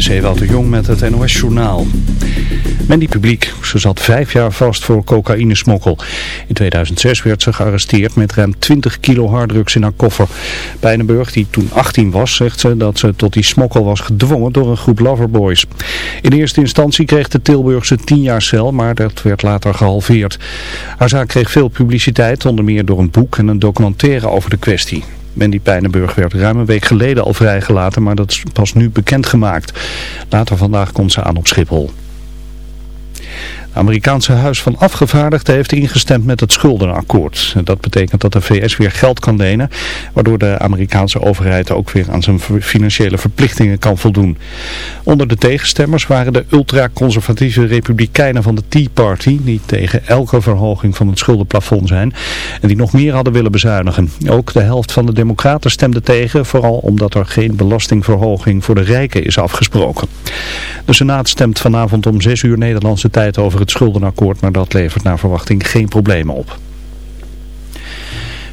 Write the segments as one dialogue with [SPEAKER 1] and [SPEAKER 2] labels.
[SPEAKER 1] Is Ewout de Jong met het NOS Journaal. Mandy Publiek, ze zat vijf jaar vast voor cocaïnesmokkel. In 2006 werd ze gearresteerd met ruim 20 kilo harddrugs in haar koffer. Pijnenburg, die toen 18 was, zegt ze dat ze tot die smokkel was gedwongen door een groep loverboys. In eerste instantie kreeg de Tilburgse 10 jaar cel, maar dat werd later gehalveerd. Haar zaak kreeg veel publiciteit, onder meer door een boek en een documentaire over de kwestie. Mandy Pijnenburg werd ruim een week geleden al vrijgelaten, maar dat is pas nu bekendgemaakt. Later vandaag komt ze aan op Schiphol. Amerikaanse Huis van Afgevaardigden heeft ingestemd met het schuldenakkoord. Dat betekent dat de VS weer geld kan lenen, waardoor de Amerikaanse overheid ook weer aan zijn financiële verplichtingen kan voldoen. Onder de tegenstemmers waren de ultraconservatieve republikeinen van de Tea Party, die tegen elke verhoging van het schuldenplafond zijn en die nog meer hadden willen bezuinigen. Ook de helft van de democraten stemde tegen, vooral omdat er geen belastingverhoging voor de rijken is afgesproken. De Senaat stemt vanavond om 6 uur Nederlandse tijd over het schuldenakkoord, maar dat levert naar verwachting geen problemen op.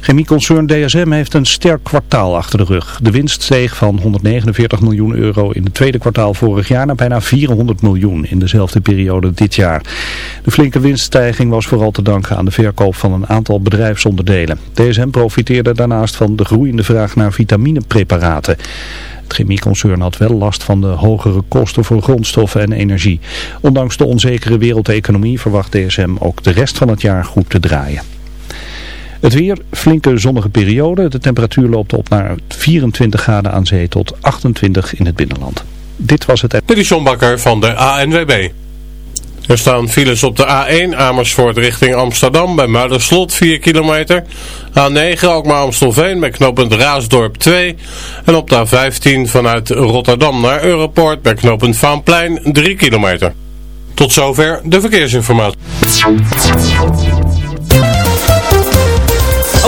[SPEAKER 1] Chemieconcern DSM heeft een sterk kwartaal achter de rug. De winst steeg van 149 miljoen euro in het tweede kwartaal vorig jaar naar bijna 400 miljoen in dezelfde periode dit jaar. De flinke winststijging was vooral te danken aan de verkoop van een aantal bedrijfsonderdelen. DSM profiteerde daarnaast van de groeiende vraag naar vitaminepreparaten. Het chemieconcern had wel last van de hogere kosten voor grondstoffen en energie. Ondanks de onzekere wereldeconomie verwacht DSM ook de rest van het jaar goed te draaien. Het weer, flinke zonnige periode. De temperatuur loopt op naar 24 graden aan zee tot 28 in het binnenland. Dit was het...
[SPEAKER 2] Dit is van de ANWB. Er staan files op de A1 Amersfoort richting Amsterdam bij Muiderslot 4 kilometer. A9 Alkmaar Amstelveen bij knooppunt Raasdorp 2. En op de A15 vanuit Rotterdam naar Europort bij knooppunt Vaanplein 3 kilometer. Tot zover de verkeersinformatie.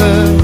[SPEAKER 3] eigen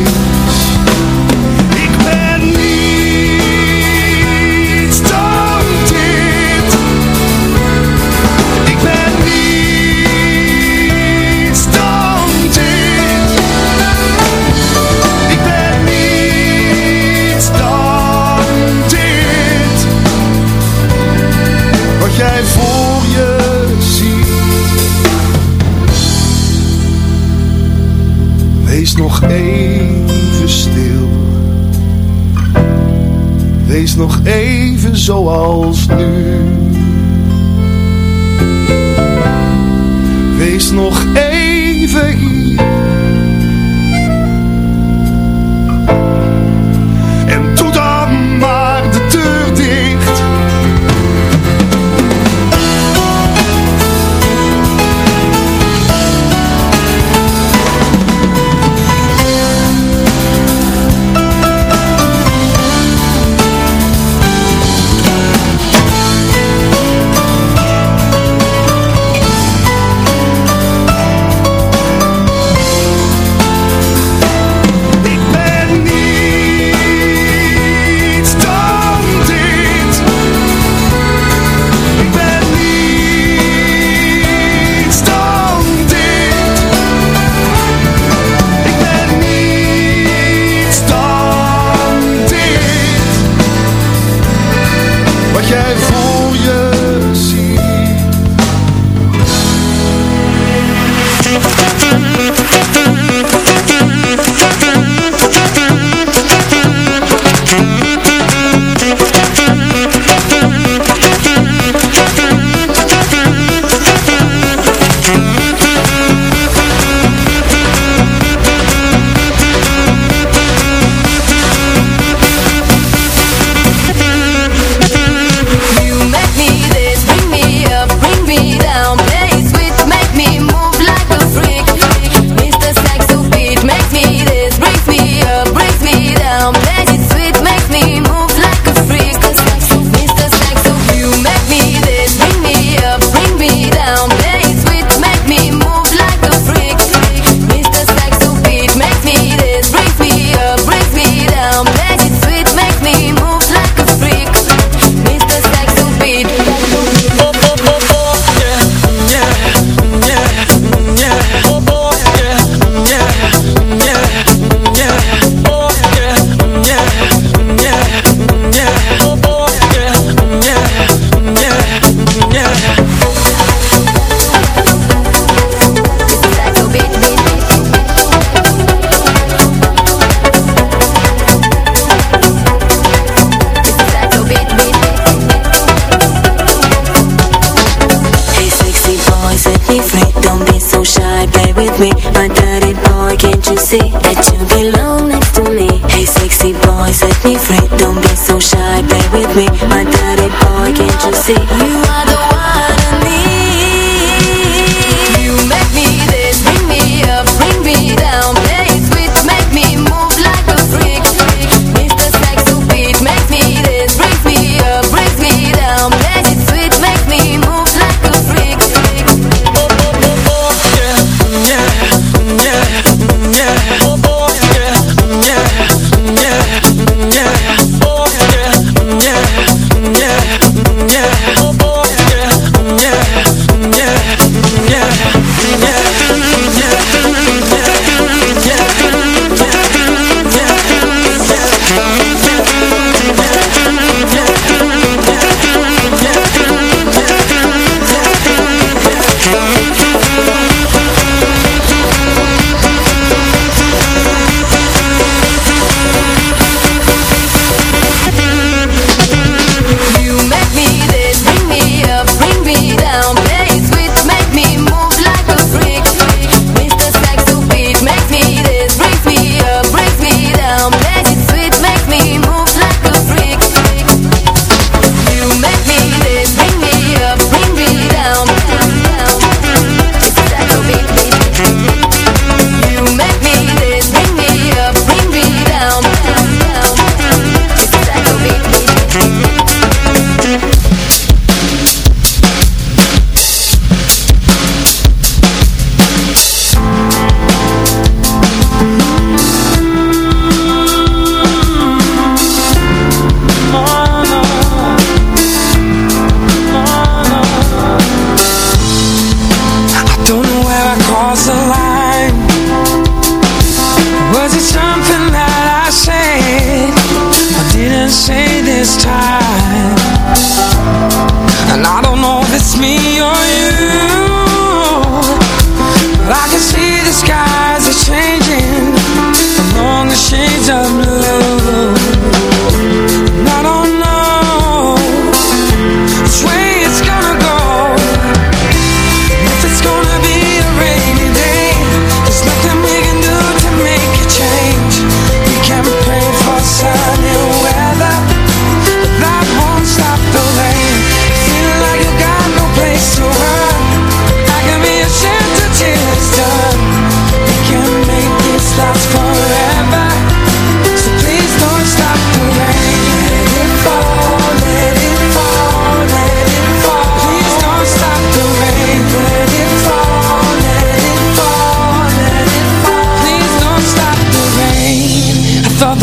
[SPEAKER 4] if it's me or you.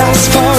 [SPEAKER 5] last for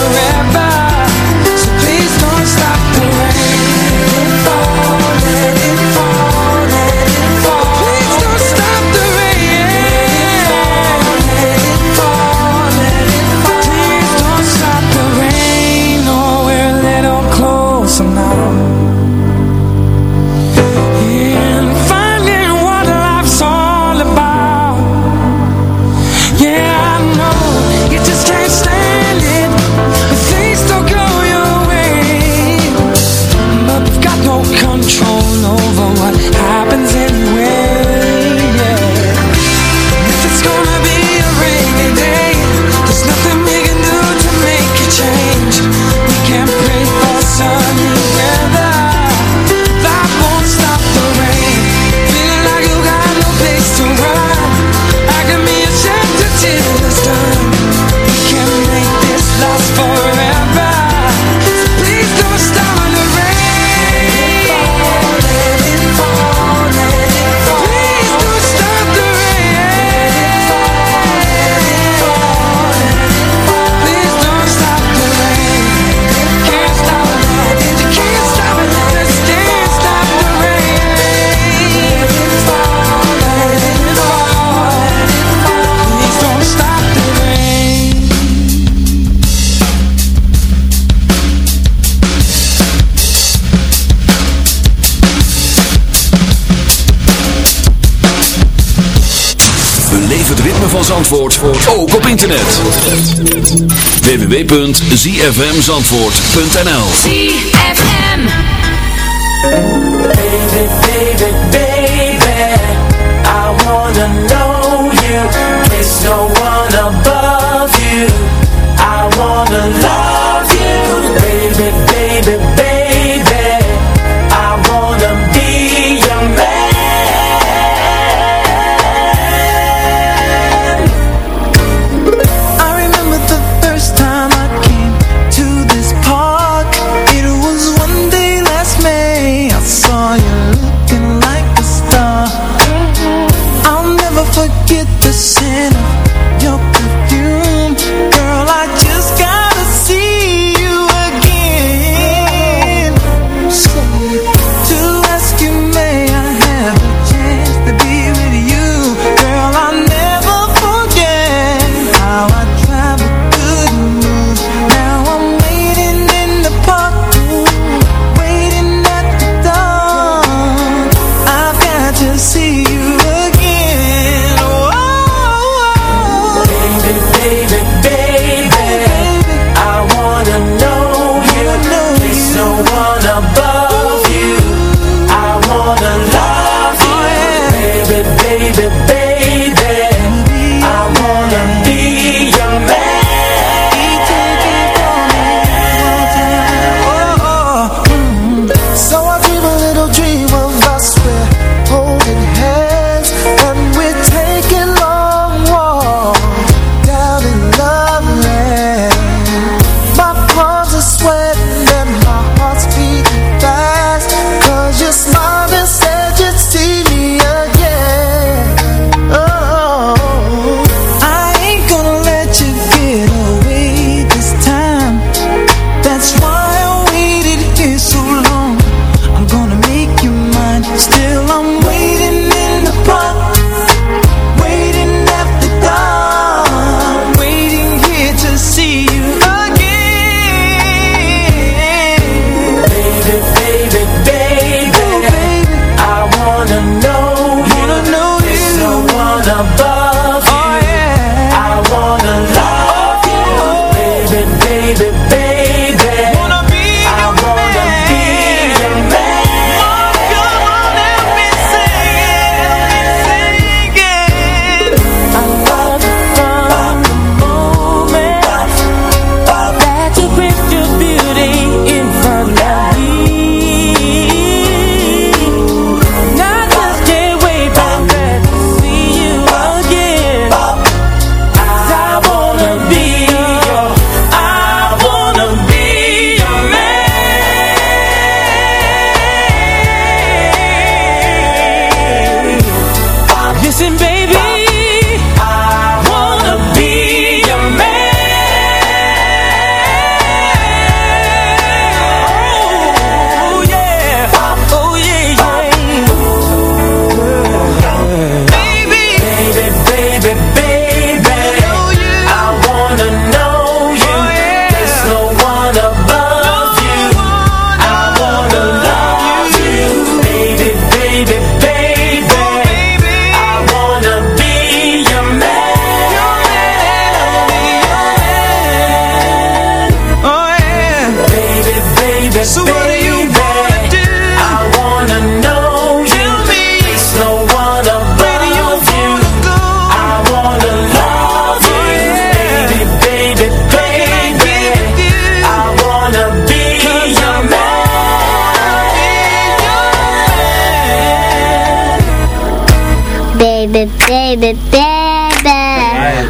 [SPEAKER 6] zfmzandvoort.nl
[SPEAKER 7] ZFM.
[SPEAKER 8] Baby, baby.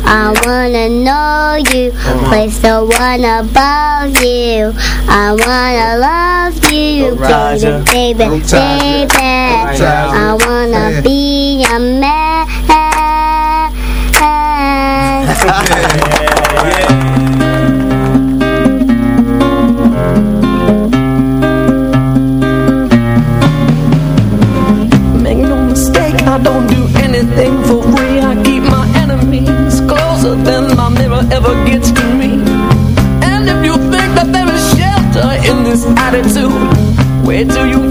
[SPEAKER 8] I wanna know you,
[SPEAKER 9] place the one above you. I wanna love you, baby, baby, baby. I wanna be a man.
[SPEAKER 10] Make no mistake, I don't do gets to me. And if you think that there is shelter in this attitude, where do you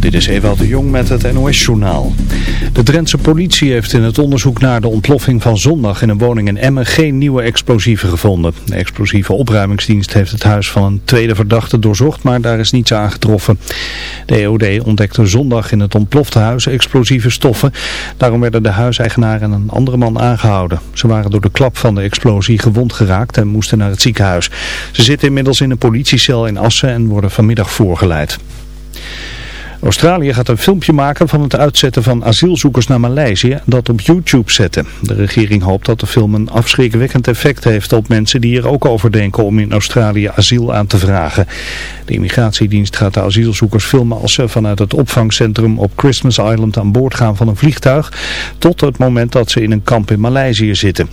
[SPEAKER 1] Dit is Ewald de Jong met het NOS-journaal. De Drentse politie heeft in het onderzoek naar de ontploffing van zondag in een woning in Emmen geen nieuwe explosieven gevonden. De explosieve opruimingsdienst heeft het huis van een tweede verdachte doorzocht, maar daar is niets aangetroffen. De EOD ontdekte zondag in het ontplofte huis explosieve stoffen. Daarom werden de huiseigenaar en een andere man aangehouden. Ze waren door de klap van de explosie gewond geraakt en moesten naar het ziekenhuis. Ze zitten inmiddels in een politiecel in Assen en worden vanmiddag voorgeleid. Australië gaat een filmpje maken van het uitzetten van asielzoekers naar Maleisië en dat op YouTube zetten. De regering hoopt dat de film een afschrikwekkend effect heeft op mensen die er ook over denken om in Australië asiel aan te vragen. De immigratiedienst gaat de asielzoekers filmen als ze vanuit het opvangcentrum op Christmas Island aan boord gaan van een vliegtuig tot het moment dat ze in een kamp in Maleisië zitten.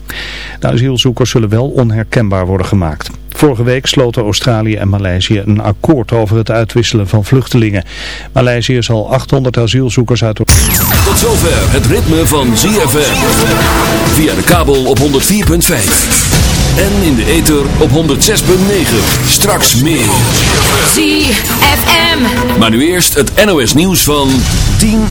[SPEAKER 1] De asielzoekers zullen wel onherkenbaar worden gemaakt. Vorige week sloten Australië en Maleisië een akkoord over het uitwisselen van vluchtelingen. Maleisië zal 800 asielzoekers uit...
[SPEAKER 6] Tot zover het ritme van ZFM. Via de kabel op 104.5. En in de ether op 106.9. Straks meer.
[SPEAKER 11] ZFM.
[SPEAKER 6] Maar nu eerst het NOS nieuws van 10